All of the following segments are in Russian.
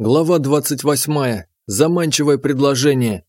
Глава 28. Заманчивое предложение.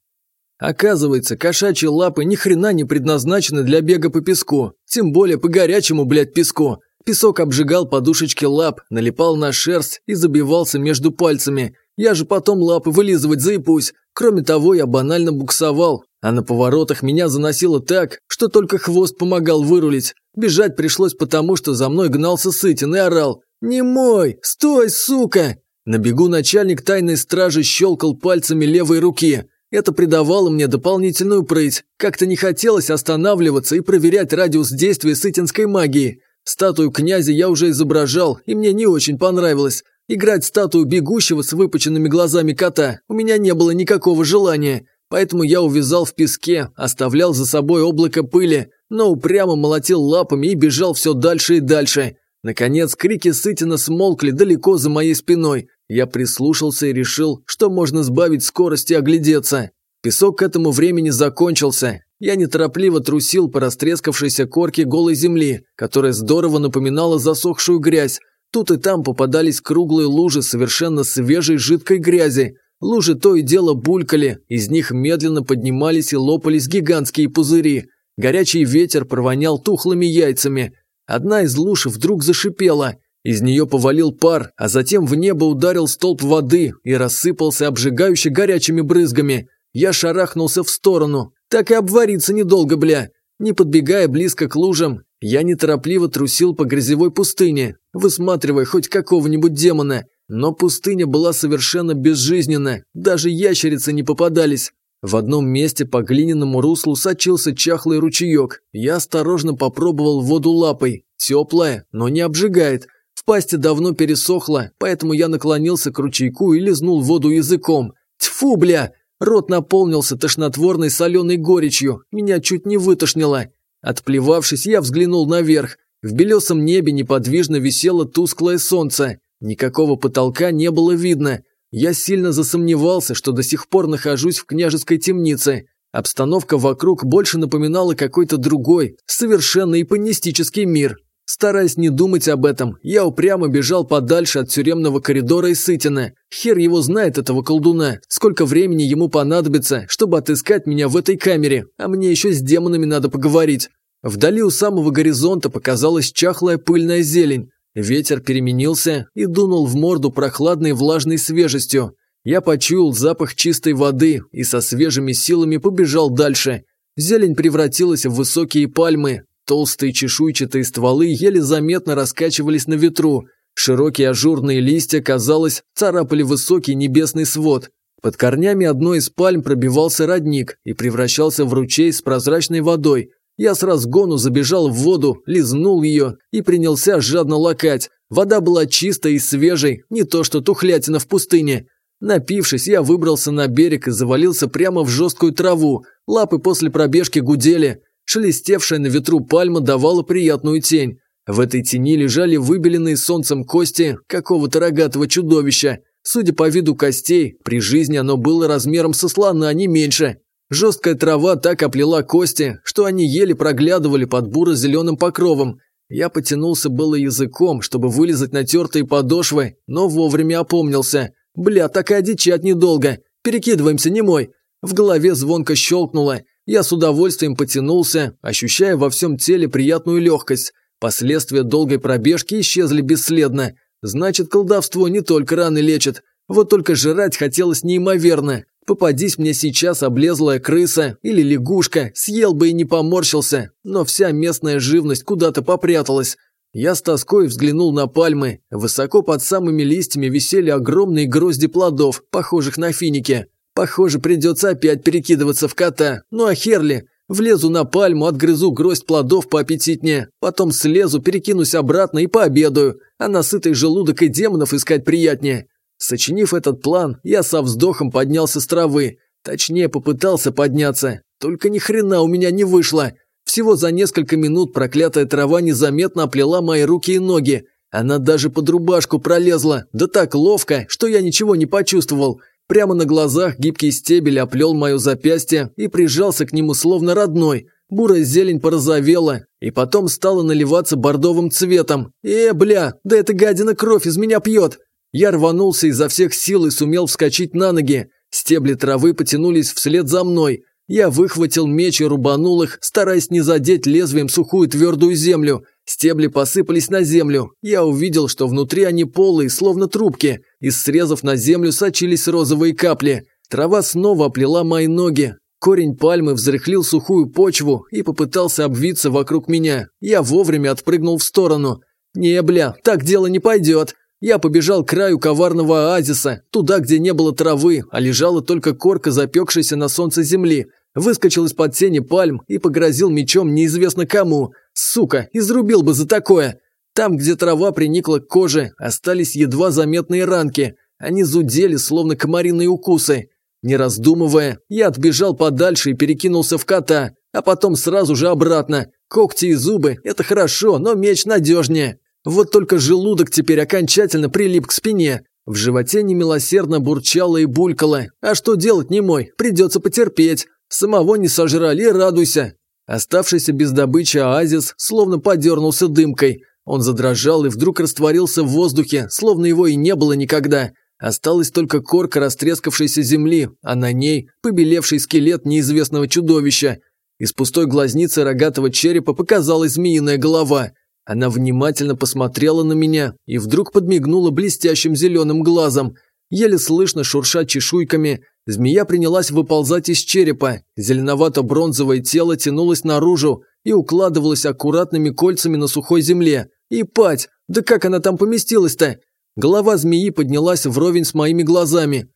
Оказывается, кошачьи лапы ни хрена не предназначены для бега по песку, тем более по горячему, блядь, песку. Песок обжигал подушечки лап, налипал на шерсть и забивался между пальцами. Я же потом лапы вылизывать заипусь. Кроме того, я банально буксовал, а на поворотах меня заносило так, что только хвост помогал вырулить. Бежать пришлось потому, что за мной гнался Сытин и орал «Не мой! Стой, сука!» На бегу начальник тайной стражи щелкал пальцами левой руки. Это придавало мне дополнительную прыть. Как-то не хотелось останавливаться и проверять радиус действия сытинской магии. Статую князя я уже изображал, и мне не очень понравилось. Играть статую бегущего с выпученными глазами кота у меня не было никакого желания. Поэтому я увязал в песке, оставлял за собой облако пыли, но упрямо молотил лапами и бежал все дальше и дальше. Наконец, крики Сытина смолкли далеко за моей спиной. Я прислушался и решил, что можно сбавить скорость и оглядеться. Песок к этому времени закончился. Я неторопливо трусил по растрескавшейся корке голой земли, которая здорово напоминала засохшую грязь. Тут и там попадались круглые лужи совершенно свежей жидкой грязи. Лужи то и дело булькали, из них медленно поднимались и лопались гигантские пузыри. Горячий ветер провонял тухлыми яйцами. Одна из луж вдруг зашипела – из нее повалил пар, а затем в небо ударил столб воды и рассыпался обжигающе горячими брызгами. Я шарахнулся в сторону. Так и обвариться недолго, бля. Не подбегая близко к лужам, я неторопливо трусил по грязевой пустыне, высматривая хоть какого-нибудь демона. Но пустыня была совершенно безжизненна, даже ящерицы не попадались. В одном месте по глиняному руслу сочился чахлый ручеек. Я осторожно попробовал воду лапой. Теплая, но не обжигает пасти давно пересохла, поэтому я наклонился к ручейку и лизнул воду языком. Тьфу, бля! Рот наполнился тошнотворной соленой горечью, меня чуть не вытошнило. Отплевавшись, я взглянул наверх. В белесом небе неподвижно висело тусклое солнце. Никакого потолка не было видно. Я сильно засомневался, что до сих пор нахожусь в княжеской темнице. Обстановка вокруг больше напоминала какой-то другой, совершенно ипонистический мир. Стараясь не думать об этом, я упрямо бежал подальше от тюремного коридора и Сытина. Хер его знает этого колдуна, сколько времени ему понадобится, чтобы отыскать меня в этой камере, а мне еще с демонами надо поговорить. Вдали у самого горизонта показалась чахлая пыльная зелень. Ветер переменился и дунул в морду прохладной влажной свежестью. Я почуял запах чистой воды и со свежими силами побежал дальше. Зелень превратилась в высокие пальмы, Толстые чешуйчатые стволы еле заметно раскачивались на ветру. Широкие ажурные листья, казалось, царапали высокий небесный свод. Под корнями одной из пальм пробивался родник и превращался в ручей с прозрачной водой. Я с разгону забежал в воду, лизнул ее и принялся жадно лакать. Вода была чистой и свежей, не то что тухлятина в пустыне. Напившись, я выбрался на берег и завалился прямо в жесткую траву. Лапы после пробежки гудели. Шелестевшая на ветру пальма давала приятную тень. В этой тени лежали выбеленные солнцем кости какого-то рогатого чудовища. Судя по виду костей, при жизни оно было размером со слона, а не меньше. Жесткая трава так оплела кости, что они еле проглядывали под буро-зеленым покровом. Я потянулся было языком, чтобы вылезать на тертые подошвы, но вовремя опомнился. Бля, так и одичать недолго. Перекидываемся, не мой. В голове звонко щелкнуло. Я с удовольствием потянулся, ощущая во всем теле приятную легкость. Последствия долгой пробежки исчезли бесследно. Значит, колдовство не только раны лечит. Вот только жрать хотелось неимоверно. Попадись мне сейчас облезлая крыса или лягушка, съел бы и не поморщился. Но вся местная живность куда-то попряталась. Я с тоской взглянул на пальмы. Высоко под самыми листьями висели огромные грозди плодов, похожих на финики. Похоже, придется опять перекидываться в кота. Ну а херли, Влезу на пальму, отгрызу гроздь плодов поаппетитнее. Потом слезу, перекинусь обратно и пообедаю. А насытый желудок и демонов искать приятнее. Сочинив этот план, я со вздохом поднялся с травы. Точнее, попытался подняться. Только ни хрена у меня не вышло. Всего за несколько минут проклятая трава незаметно оплела мои руки и ноги. Она даже под рубашку пролезла, да так ловко, что я ничего не почувствовал. Прямо на глазах гибкий стебель оплел мое запястье и прижался к нему словно родной. Бурая зелень порозовела, и потом стала наливаться бордовым цветом. «Э, бля, да эта гадина кровь из меня пьет!» Я рванулся изо всех сил и сумел вскочить на ноги. Стебли травы потянулись вслед за мной. Я выхватил меч и рубанул их, стараясь не задеть лезвием сухую твердую землю. Стебли посыпались на землю. Я увидел, что внутри они полые, словно трубки. Из срезов на землю сочились розовые капли. Трава снова оплела мои ноги. Корень пальмы взрыхлил сухую почву и попытался обвиться вокруг меня. Я вовремя отпрыгнул в сторону. «Не, бля, так дело не пойдет!» Я побежал к краю коварного оазиса, туда, где не было травы, а лежала только корка запекшейся на солнце земли. Выскочил из-под тени пальм и погрозил мечом неизвестно кому. Сука, изрубил бы за такое! Там, где трава приникла к коже, остались едва заметные ранки. Они зудели, словно комариные укусы. Не раздумывая, я отбежал подальше и перекинулся в кота, а потом сразу же обратно. Когти и зубы – это хорошо, но меч надежнее. Вот только желудок теперь окончательно прилип к спине. В животе немилосердно бурчало и булькало. А что делать, не мой, придется потерпеть. Самого не сожрали, радуйся. Оставшийся без добычи оазис словно подернулся дымкой. Он задрожал и вдруг растворился в воздухе, словно его и не было никогда. Осталась только корка растрескавшейся земли, а на ней побелевший скелет неизвестного чудовища. Из пустой глазницы рогатого черепа показалась змеиная голова. Она внимательно посмотрела на меня и вдруг подмигнула блестящим зеленым глазом. Еле слышно шурша чешуйками, змея принялась выползать из черепа. Зеленовато-бронзовое тело тянулось наружу и укладывалось аккуратными кольцами на сухой земле. «Ипать! Да как она там поместилась-то?» Голова змеи поднялась вровень с моими глазами.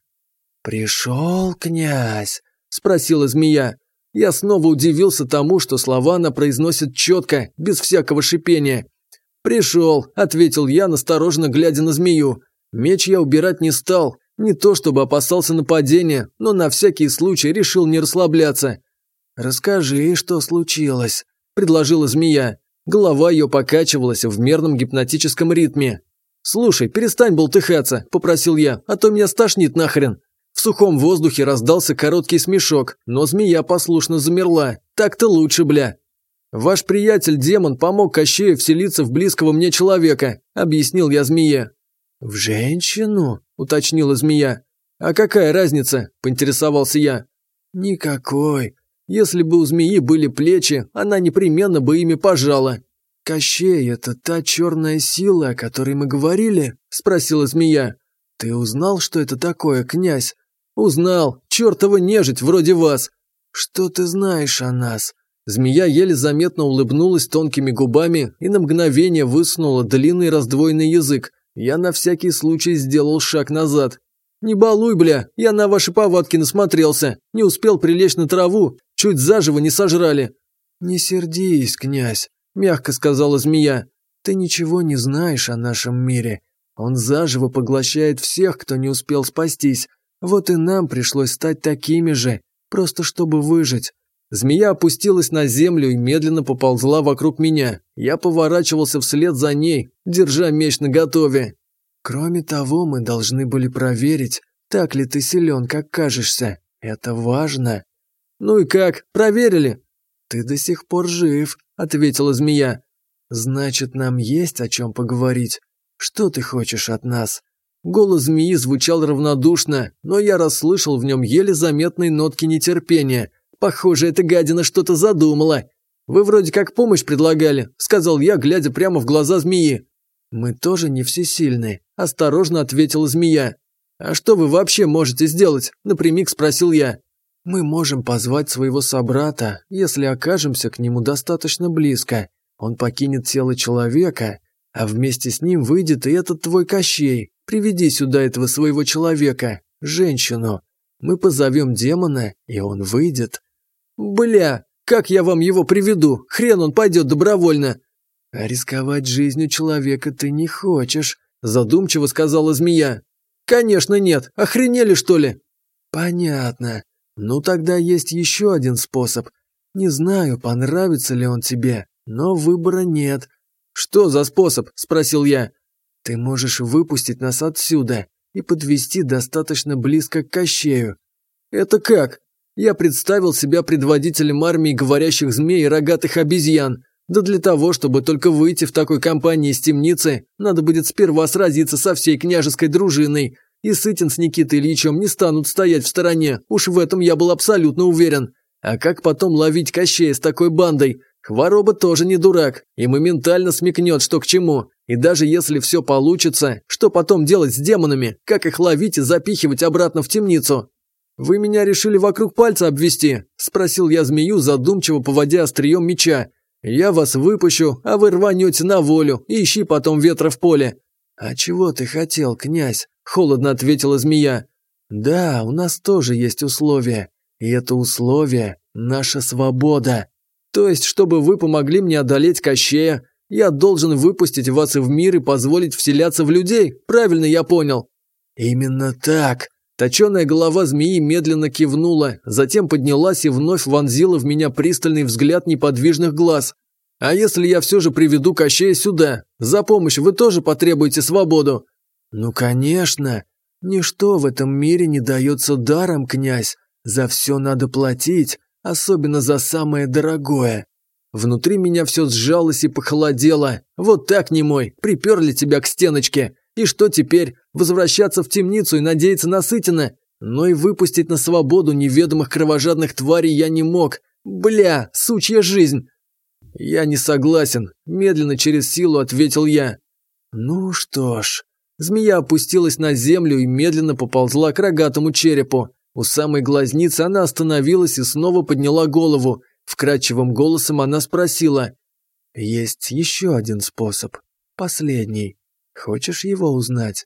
«Пришел князь?» – спросила змея. Я снова удивился тому, что слова она произносит четко, без всякого шипения. «Пришел», – ответил я, настороженно глядя на змею. Меч я убирать не стал, не то чтобы опасался нападения, но на всякий случай решил не расслабляться. «Расскажи, что случилось», – предложила змея. Голова ее покачивалась в мерном гипнотическом ритме. «Слушай, перестань болтыхаться», – попросил я, – «а то меня стошнит нахрен». В сухом воздухе раздался короткий смешок, но змея послушно замерла. «Так-то лучше, бля». «Ваш приятель-демон помог Кощею вселиться в близкого мне человека», – объяснил я змее. «В женщину?» – уточнила змея. «А какая разница?» – поинтересовался я. «Никакой. Если бы у змеи были плечи, она непременно бы ими пожала. «Кощей, это та черная сила, о которой мы говорили?» – спросила змея. «Ты узнал, что это такое, князь?» «Узнал. Чертова нежить вроде вас!» «Что ты знаешь о нас?» Змея еле заметно улыбнулась тонкими губами и на мгновение высунула длинный раздвоенный язык. Я на всякий случай сделал шаг назад. «Не балуй, бля, я на ваши повадки насмотрелся, не успел прилечь на траву, Чуть заживо не сожрали». «Не сердись, князь», – мягко сказала змея. «Ты ничего не знаешь о нашем мире. Он заживо поглощает всех, кто не успел спастись. Вот и нам пришлось стать такими же, просто чтобы выжить». Змея опустилась на землю и медленно поползла вокруг меня. Я поворачивался вслед за ней, держа меч наготове. «Кроме того, мы должны были проверить, так ли ты силен, как кажешься. Это важно», «Ну и как? Проверили?» «Ты до сих пор жив», — ответила змея. «Значит, нам есть о чем поговорить. Что ты хочешь от нас?» Голос змеи звучал равнодушно, но я расслышал в нем еле заметные нотки нетерпения. «Похоже, эта гадина что-то задумала». «Вы вроде как помощь предлагали», — сказал я, глядя прямо в глаза змеи. «Мы тоже не всесильны», — осторожно ответила змея. «А что вы вообще можете сделать?» – напрямик спросил я. Мы можем позвать своего собрата, если окажемся к нему достаточно близко. Он покинет тело человека, а вместе с ним выйдет и этот твой Кощей. Приведи сюда этого своего человека, женщину. Мы позовем демона, и он выйдет». «Бля, как я вам его приведу? Хрен он пойдет добровольно!» Рисковать жизнью человека ты не хочешь», – задумчиво сказала змея. «Конечно нет, охренели что ли?» «Понятно. Ну тогда есть еще один способ. Не знаю, понравится ли он тебе, но выбора нет. Что за способ? спросил я. Ты можешь выпустить нас отсюда и подвести достаточно близко к кощею. Это как? Я представил себя предводителем армии говорящих змей и рогатых обезьян. Да для того, чтобы только выйти в такой компании из темницы, надо будет сперва сразиться со всей княжеской дружиной, и Сытин с Никитой Ильичем не станут стоять в стороне, уж в этом я был абсолютно уверен. А как потом ловить Кощея с такой бандой? Хвороба тоже не дурак, и моментально смекнет, что к чему. И даже если все получится, что потом делать с демонами? Как их ловить и запихивать обратно в темницу? «Вы меня решили вокруг пальца обвести?» – спросил я змею, задумчиво поводя острием меча. «Я вас выпущу, а вы рванете на волю и ищи потом ветра в поле. «А чего ты хотел, князь?» – холодно ответила змея. «Да, у нас тоже есть условия. И это условие – наша свобода. То есть, чтобы вы помогли мне одолеть Кощея, я должен выпустить вас в мир и позволить вселяться в людей, правильно я понял?» «Именно так!» Точеная голова змеи медленно кивнула, затем поднялась и вновь вонзила в меня пристальный взгляд неподвижных глаз. А если я все же приведу Кощея сюда? За помощь вы тоже потребуете свободу?» «Ну, конечно. Ничто в этом мире не дается даром, князь. За все надо платить, особенно за самое дорогое». Внутри меня все сжалось и похолодело. «Вот так, не мой, приперли тебя к стеночке. И что теперь? Возвращаться в темницу и надеяться на Сытина? Но и выпустить на свободу неведомых кровожадных тварей я не мог. Бля, сучья жизнь!» «Я не согласен», – медленно через силу ответил я. «Ну что ж». Змея опустилась на землю и медленно поползла к рогатому черепу. У самой глазницы она остановилась и снова подняла голову. Вкрадчивым голосом она спросила. «Есть еще один способ. Последний. Хочешь его узнать?»